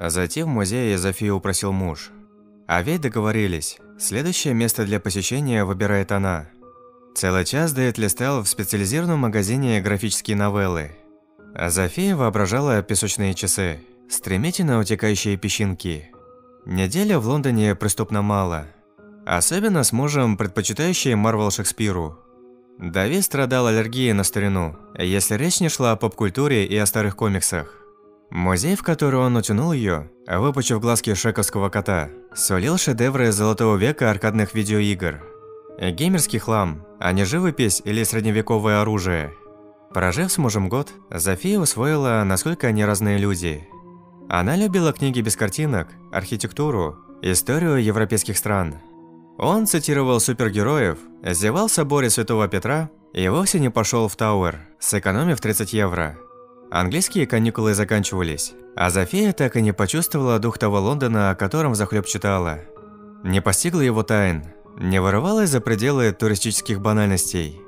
А зайти в музей Зофию упросил муж. А ведь договорились, следующее место для посещения выбирает она. Целый час Дэвид листал в специализированном магазине графические новеллы. А Зофия воображала песочные часы, стремительно утекающие песчинки. Неделя в Лондоне преступно мало. Особенно с мужем, предпочитающим Марвел Шекспиру. Давид страдал аллергией на старину, если речь не шла о поп-культуре и о старых комиксах. Музей, в который он утянул ее, выпучив глазки шековского кота, сулил шедевры золотого века аркадных видеоигр. Геймерский хлам, а не живопись или средневековое оружие. Прожив с мужем год, Зофия усвоила, насколько они разные люди. Она любила книги без картинок, архитектуру, историю европейских стран – он цитировал супергероев, зевал в соборе Святого Петра и вовсе не пошел в Тауэр, сэкономив 30 евро. Английские каникулы заканчивались, а Зофия так и не почувствовала дух того Лондона, о котором захлеб читала. Не постигла его тайн, не вырывалась за пределы туристических банальностей.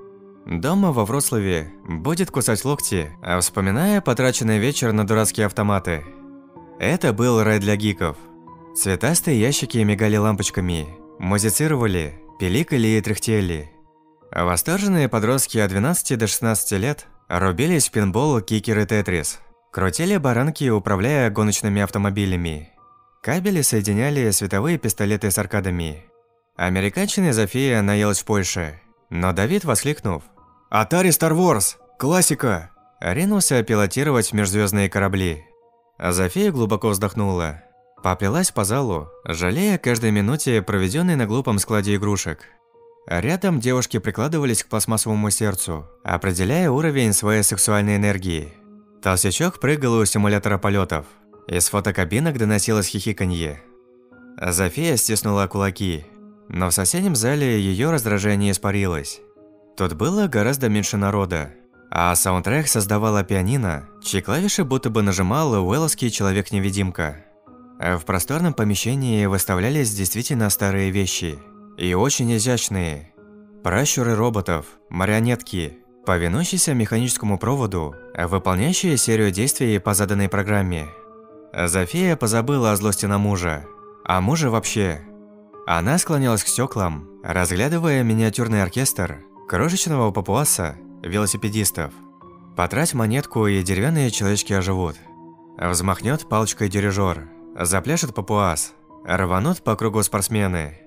Дома во Вроцлаве будет кусать локти, вспоминая потраченный вечер на дурацкие автоматы. Это был рай для гиков. Цветастые ящики мигали лампочками – Музицировали, пиликали и тряхтели. Восторженные подростки от 12 до 16 лет рубились пинбол, кикер и тетрис. Крутили баранки, управляя гоночными автомобилями. Кабели соединяли световые пистолеты с аркадами. Американщина Зофия наелась в Польше. Но Давид, воскликнув «Atari Star Wars! Классика!» ринулся пилотировать межзвездные корабли. А Зофия глубоко вздохнула. Поплелась по залу, жалея каждой минуте, проведенной на глупом складе игрушек. Рядом девушки прикладывались к пластмассовому сердцу, определяя уровень своей сексуальной энергии. Толстячок прыгал у симулятора полетов. Из фотокабинок доносилось хихиканье. Зофия стиснула кулаки, но в соседнем зале ее раздражение испарилось. Тут было гораздо меньше народа, а саундтрек создавала пианино, чьи клавиши будто бы нажимал уэллский человек-невидимка. В просторном помещении выставлялись действительно старые вещи. И очень изящные. Пращуры роботов, марионетки, повинующиеся механическому проводу, выполняющие серию действий по заданной программе. Зофия позабыла о злости на мужа. А мужа вообще. Она склонялась к стеклам, разглядывая миниатюрный оркестр, крошечного папуаса, велосипедистов. Потрать монетку, и деревянные человечки оживут. Взмахнет палочкой дирижер – Запляшет папуас, рванут по кругу спортсмены.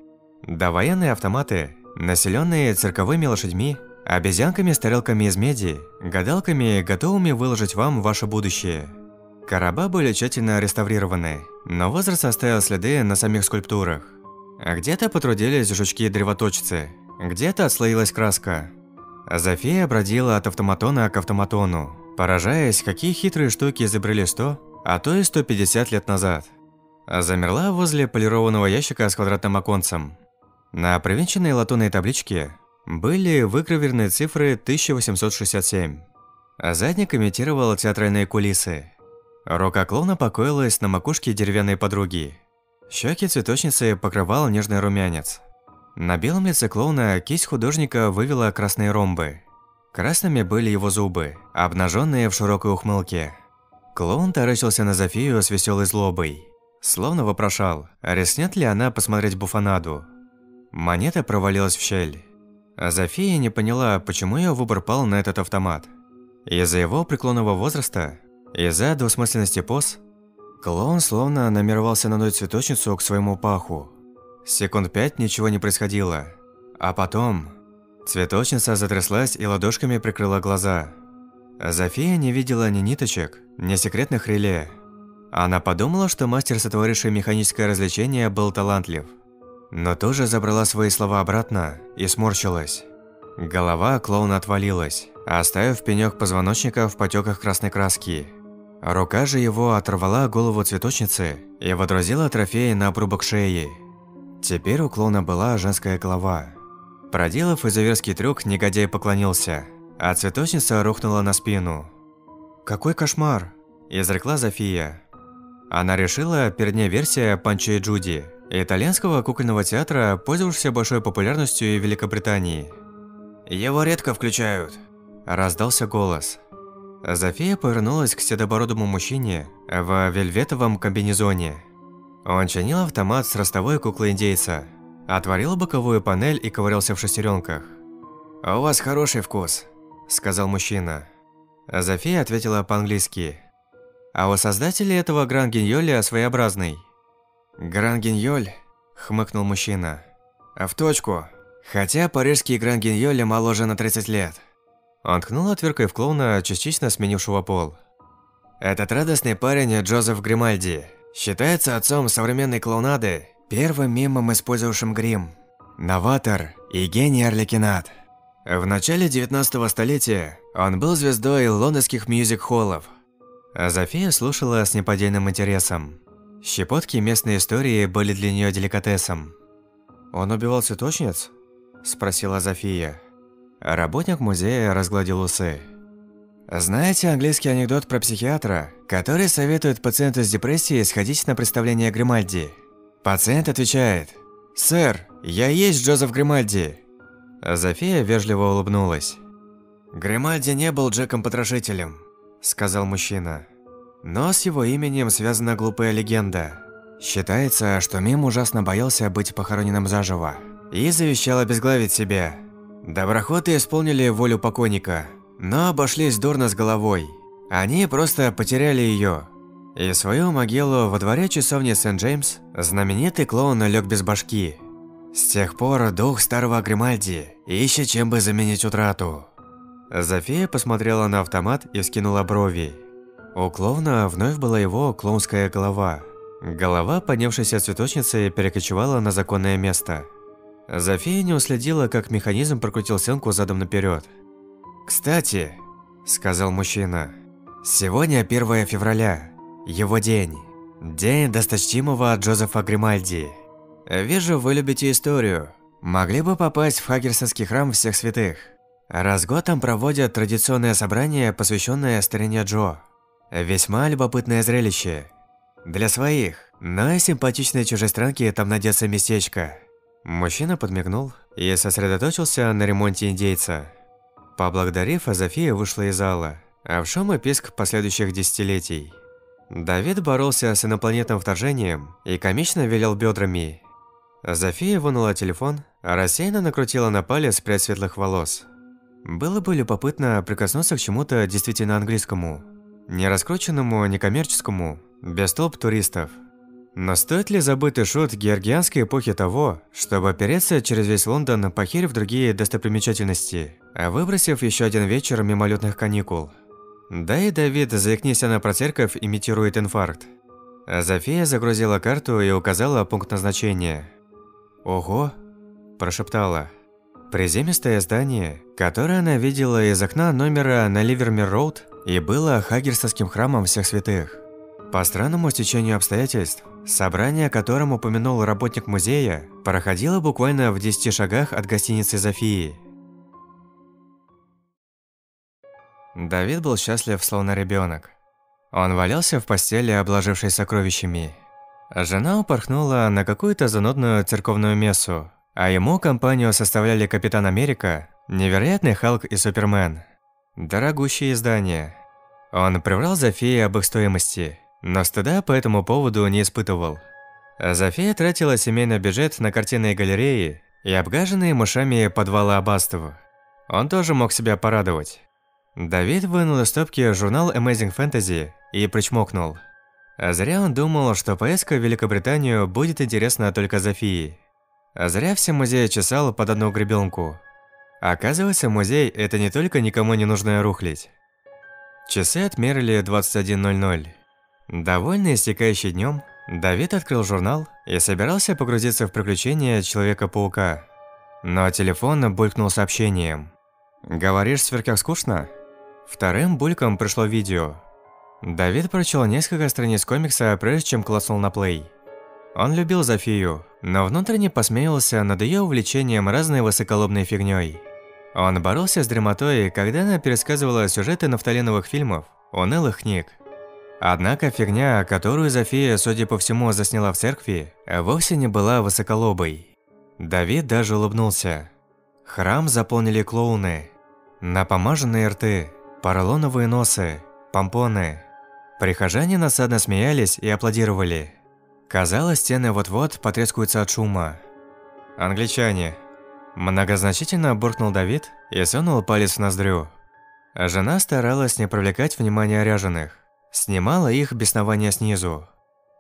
Довоенные автоматы, населенные цирковыми лошадьми, обезьянками с тарелками из меди, гадалками, готовыми выложить вам ваше будущее. Короба были тщательно реставрированы, но возраст оставил следы на самих скульптурах. Где-то потрудились жучки-древоточцы, где-то отслоилась краска. Зофия бродила от автоматона к автоматону, поражаясь, какие хитрые штуки изобрели 100, а то и 150 лет назад замерла возле полированного ящика с квадратным оконцем. На привинченной латунной табличке были выгравированы цифры 1867. А задник имитировал театральные кулисы. Рука клоуна покоилась на макушке деревянной подруги. Щеки цветочницы покрывал нежный румянец. На белом лице клоуна кисть художника вывела красные ромбы. Красными были его зубы, обнаженные в широкой ухмылке. Клоун таращился на Зофию с веселой злобой. Словно вопрошал, реснет ли она посмотреть буфанаду. Монета провалилась в щель. А Зофия не поняла, почему ее выбор пал на этот автомат. Из-за его преклонного возраста, из-за двусмысленности поз, клоун словно намеревался надуть цветочницу к своему паху. Секунд пять ничего не происходило. А потом... Цветочница затряслась и ладошками прикрыла глаза. Зофия не видела ни ниточек, ни секретных реле. Она подумала, что мастер, сотворивший механическое развлечение, был талантлив. Но тоже забрала свои слова обратно и сморщилась. Голова клоуна отвалилась, оставив пенёк позвоночника в потеках красной краски. Рука же его оторвала голову цветочницы и водрузила трофей на обрубок шеи. Теперь у клоуна была женская голова. Проделав изуверский трюк, негодяй поклонился, а цветочница рухнула на спину. «Какой кошмар!» – изрекла Зофия. Она решила перед ней версия Панчо и Джуди, итальянского кукольного театра, пользовавшегося большой популярностью в Великобритании. «Его редко включают», – раздался голос. Зофия повернулась к седобородому мужчине в вельветовом комбинезоне. Он чинил автомат с ростовой куклой индейца, отворил боковую панель и ковырялся в шестеренках. «У вас хороший вкус», – сказал мужчина. Зофия ответила по-английски. «А у создателей этого гран-гиньоля своеобразный». «Гран-гиньоль?» – хмыкнул мужчина. «В точку. Хотя парижский гран-гиньоли моложе на 30 лет». Он ткнул отверткой в клоуна, частично сменившего пол. Этот радостный парень Джозеф Гримальди считается отцом современной клоунады, первым мимом, использовавшим грим. Новатор и гений Арлекинат. В начале 19 столетия он был звездой лондонских мюзик-холлов. А Зофия слушала с неподдельным интересом. Щепотки местной истории были для нее деликатесом. «Он убивал цветочниц?» – спросила Зофия. Работник музея разгладил усы. Знаете английский анекдот про психиатра, который советует пациенту с депрессией сходить на представление Гримальди? Пациент отвечает «Сэр, я есть Джозеф Гримальди». Зофия вежливо улыбнулась. «Гримальди не был Джеком-потрошителем», – сказал мужчина. «Но с его именем связана глупая легенда. Считается, что Мим ужасно боялся быть похороненным заживо и завещал обезглавить себя. Доброхоты исполнили волю покойника, но обошлись дурно с головой. Они просто потеряли ее. И свою могилу во дворе часовни Сент-Джеймс знаменитый клоун лег без башки. С тех пор дух старого Гримальди ищет чем бы заменить утрату. Зофия посмотрела на автомат и скинула брови. У клоуна вновь была его клоунская голова. Голова, поднявшейся цветочницы, перекочевала на законное место – Зофия не уследила, как механизм прокрутил стенку задом наперед. «Кстати», – сказал мужчина, – «сегодня 1 февраля, его день. День досточтимого Джозефа Гримальди. Вижу, вы любите историю. Могли бы попасть в Хагерсонский храм всех святых. Раз год там проводят традиционное собрание, посвященное старине Джо. Весьма любопытное зрелище. Для своих, и симпатичной чужестранки там найдется местечко». Мужчина подмигнул и сосредоточился на ремонте индейца. Поблагодарив, Азофия вышла из зала, а в шум и писк последующих десятилетий. Давид боролся с инопланетным вторжением и комично велел бедрами. Зофия вынула телефон, а рассеянно накрутила на палец прядь светлых волос. Было бы любопытно прикоснуться к чему-то действительно английскому. Не раскрученному, не коммерческому, без толп туристов – но стоит ли забытый шут георгианской эпохи того, чтобы опереться через весь Лондон, похерив другие достопримечательности, а выбросив еще один вечер мимолетных каникул? Да и Давид, заикнись она про церковь, имитирует инфаркт. А Зофия загрузила карту и указала пункт назначения. «Ого!» – прошептала. Приземистое здание, которое она видела из окна номера на Ливермир-Роуд и было Хагерсовским храмом всех святых. По странному стечению обстоятельств, собрание, о котором упомянул работник музея, проходило буквально в 10 шагах от гостиницы Зофии. Давид был счастлив, словно ребенок. Он валялся в постели, обложившись сокровищами. Жена упорхнула на какую-то занудную церковную мессу, а ему компанию составляли Капитан Америка, Невероятный Халк и Супермен. Дорогущие издания. Он приврал Зофии об их стоимости – но стыда по этому поводу не испытывал. Зофия тратила семейный бюджет на картинные галереи и обгаженные мышами подвалы аббатства. Он тоже мог себя порадовать. Давид вынул из стопки журнал Amazing Fantasy и причмокнул. Зря он думал, что поездка в Великобританию будет интересна только Зофии. Зря все музеи чесал под одну гребенку. Оказывается, музей – это не только никому не нужная рухлядь. Часы отмерили 21.00. Довольный истекающий днем, Давид открыл журнал и собирался погрузиться в приключения Человека-паука. Но телефон булькнул сообщением. «Говоришь, сверхъяк скучно?» Вторым бульком пришло видео. Давид прочел несколько страниц комикса, прежде чем класснул на плей. Он любил Зофию, но внутренне посмеялся над ее увлечением разной высоколобной фигней. Он боролся с дремотой, когда она пересказывала сюжеты нафталиновых фильмов, унылых книг. Однако фигня, которую Зофия, судя по всему, засняла в церкви, вовсе не была высоколобой. Давид даже улыбнулся. Храм заполнили клоуны. Напомаженные рты, поролоновые носы, помпоны. Прихожане насадно смеялись и аплодировали. Казалось, стены вот-вот потрескаются от шума. «Англичане!» Многозначительно буркнул Давид и сунул палец в ноздрю. Жена старалась не привлекать внимания ряженых. Снимала их беснование снизу.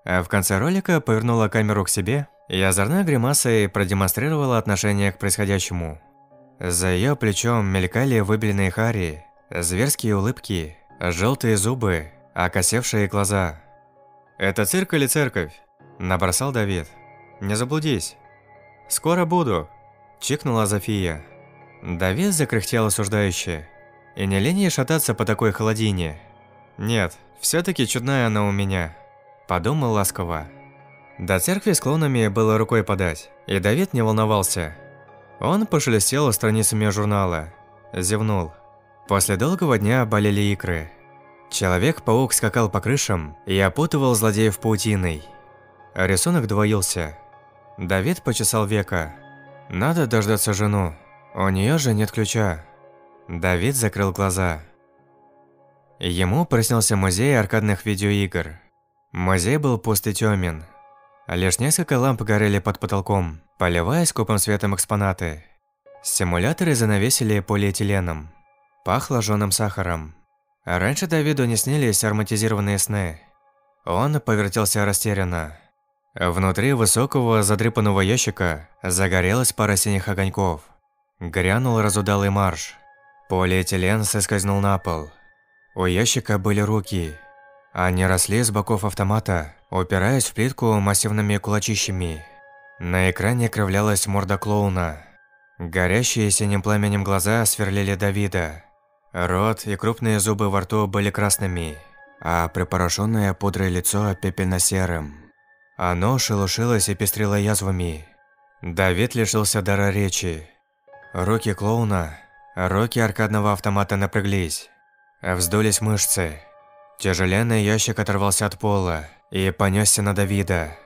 А в конце ролика повернула камеру к себе и озорной гримасой продемонстрировала отношение к происходящему. За ее плечом мелькали выбеленные хари, зверские улыбки, желтые зубы, окосевшие глаза. «Это цирк или церковь?» – набросал Давид. «Не заблудись». «Скоро буду», – чикнула Зофия. Давид закряхтел осуждающе. «И не лень ей шататься по такой холодине?» «Нет, все таки чудная она у меня», – подумал ласково. До церкви с клонами было рукой подать, и Давид не волновался – он пошелестел страницами журнала, зевнул. После долгого дня болели икры. Человек-паук скакал по крышам и опутывал злодеев паутиной. Рисунок двоился. Давид почесал века. Надо дождаться жену. У нее же нет ключа. Давид закрыл глаза. Ему приснился музей аркадных видеоигр. Музей был пуст и тёмен. Лишь несколько ламп горели под потолком поливая скупым светом экспонаты. Симуляторы занавесили полиэтиленом. Пахло жжёным сахаром. раньше Давиду не снились ароматизированные сны. Он повертелся растерянно. Внутри высокого задрипанного ящика загорелась пара синих огоньков. Грянул разудалый марш. Полиэтилен соскользнул на пол. У ящика были руки. Они росли с боков автомата, упираясь в плитку массивными кулачищами. На экране кривлялась морда клоуна. Горящие синим пламенем глаза сверлили Давида. Рот и крупные зубы во рту были красными, а припорошенное пудрой лицо пепельно-серым. Оно шелушилось и пестрило язвами. Давид лишился дара речи. Руки клоуна, руки аркадного автомата напряглись. Вздулись мышцы. Тяжеленный ящик оторвался от пола и понесся на Давида.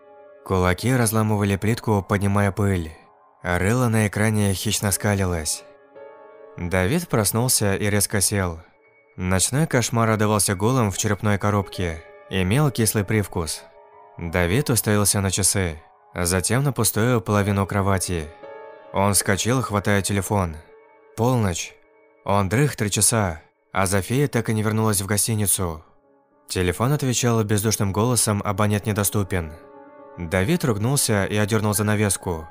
Кулаки разламывали плитку, поднимая пыль. Рыло на экране хищно скалилось. Давид проснулся и резко сел. Ночной кошмар отдавался голым в черепной коробке. Имел кислый привкус. Давид уставился на часы, затем на пустую половину кровати. Он вскочил, хватая телефон. Полночь. Он дрых три часа, а Зофия так и не вернулась в гостиницу. Телефон отвечал бездушным голосом «Абонент недоступен». Давид ругнулся и одернул занавеску.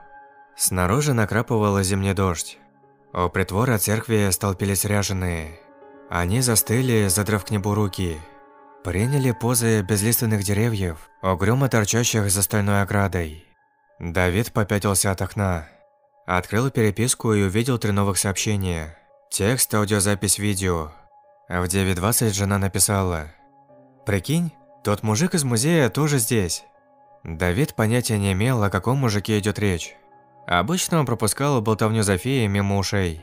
Снаружи накрапывал зимний дождь. У притвора церкви столпились ряженые. Они застыли, задрав к небу руки. Приняли позы безлиственных деревьев, угрюмо торчащих за стальной оградой. Давид попятился от окна. Открыл переписку и увидел три новых сообщения. Текст, аудиозапись, видео. В 9.20 жена написала. «Прикинь, тот мужик из музея тоже здесь. Давид понятия не имел, о каком мужике идет речь. Обычно он пропускал болтовню Зофии мимо ушей.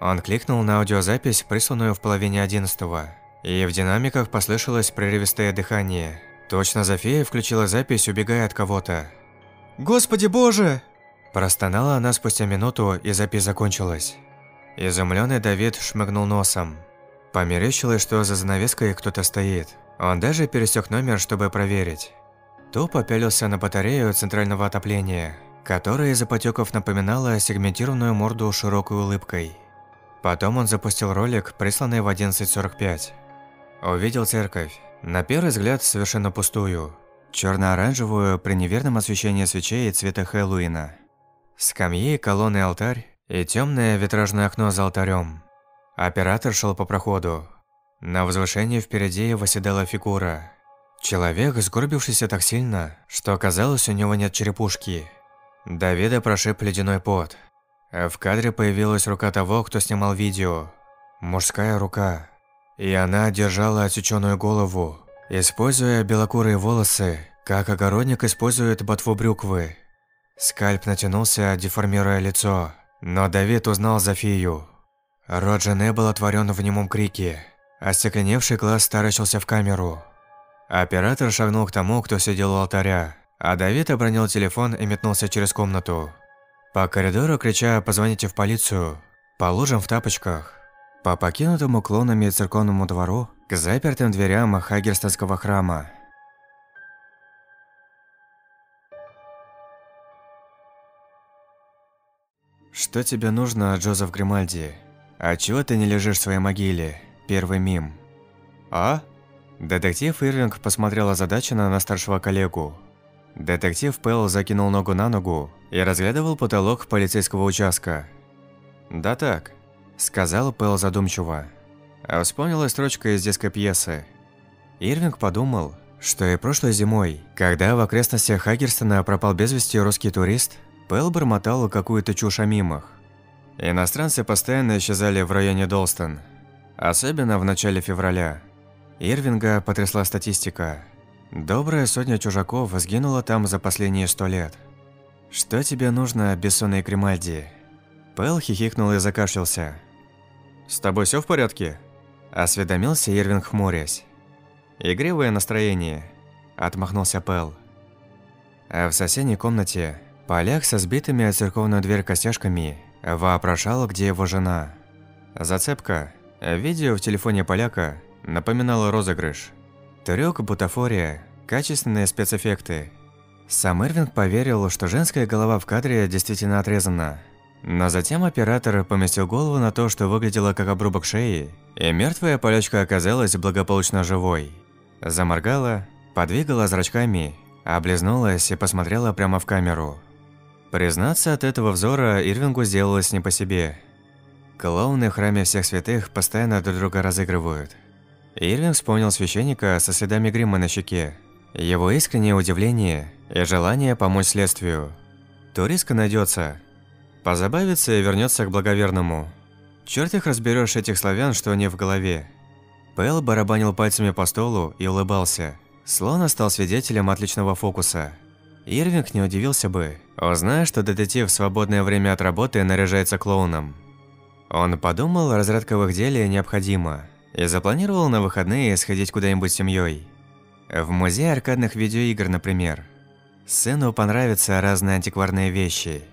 Он кликнул на аудиозапись, присланную в половине одиннадцатого, и в динамиках послышалось прерывистое дыхание. Точно Зофия включила запись, убегая от кого-то. «Господи боже!» Простонала она спустя минуту, и запись закончилась. Изумленный Давид шмыгнул носом. Померещилось, что за занавеской кто-то стоит. Он даже пересек номер, чтобы проверить. То попялился на батарею центрального отопления, которая из-за потеков напоминала сегментированную морду широкой улыбкой. Потом он запустил ролик, присланный в 11.45. Увидел церковь. На первый взгляд совершенно пустую. черно-оранжевую при неверном освещении свечей цвета Хэллоуина. Скамьи, колонны алтарь и темное витражное окно за алтарем. Оператор шел по проходу. На возвышении впереди восседала фигура. Человек, сгорбившийся так сильно, что казалось, у него нет черепушки. Давида прошиб ледяной пот. В кадре появилась рука того, кто снимал видео. Мужская рука. И она держала отсеченную голову, используя белокурые волосы, как огородник использует ботву брюквы. Скальп натянулся, деформируя лицо, но Давид узнал Зофию. Рот жены был отворен в немом крике. Остекленевший глаз таращился в камеру. Оператор шагнул к тому, кто сидел у алтаря, а Давид обронил телефон и метнулся через комнату. По коридору, крича «позвоните в полицию», по лужам в тапочках. По покинутому клонами церковному двору к запертым дверям Хагерстонского храма. Что тебе нужно, Джозеф Гримальди? А чего ты не лежишь в своей могиле? Первый мим. А? Детектив Ирвинг посмотрел озадаченно на старшего коллегу. Детектив Пэл закинул ногу на ногу и разглядывал потолок полицейского участка. «Да так», – сказал Пэл задумчиво. А вспомнилась строчка из детской пьесы. Ирвинг подумал, что и прошлой зимой, когда в окрестностях Хагерстона пропал без вести русский турист, Пэл бормотал какую-то чушь о мимах. Иностранцы постоянно исчезали в районе Долстон, особенно в начале февраля. Ирвинга потрясла статистика. Добрая сотня чужаков сгинула там за последние сто лет. «Что тебе нужно, бессонной Кремальди?» Пэл хихикнул и закашлялся. «С тобой все в порядке?» Осведомился Ирвинг хмурясь. «Игривое настроение», – отмахнулся Пэл. А в соседней комнате поляк со сбитыми о церковную дверь костяшками вопрошал, где его жена. Зацепка. Видео в телефоне поляка напоминало розыгрыш. Трюк, бутафория, качественные спецэффекты. Сам Ирвинг поверил, что женская голова в кадре действительно отрезана. Но затем оператор поместил голову на то, что выглядело как обрубок шеи, и мертвая полячка оказалась благополучно живой. Заморгала, подвигала зрачками, облизнулась и посмотрела прямо в камеру. Признаться, от этого взора Ирвингу сделалось не по себе. Клоуны в храме всех святых постоянно друг друга разыгрывают. Ирвинг вспомнил священника со следами грима на щеке, его искреннее удивление и желание помочь следствию. Туристка найдется, позабавится и вернется к благоверному. Черт их разберешь этих славян, что они в голове. Пэл барабанил пальцами по столу и улыбался, словно стал свидетелем отличного фокуса. Ирвинг не удивился бы, узнав, что детектив в свободное время от работы наряжается клоуном. Он подумал, разрядка в их деле необходима, и запланировал на выходные сходить куда-нибудь с семьей. В музей аркадных видеоигр, например. Сыну понравятся разные антикварные вещи –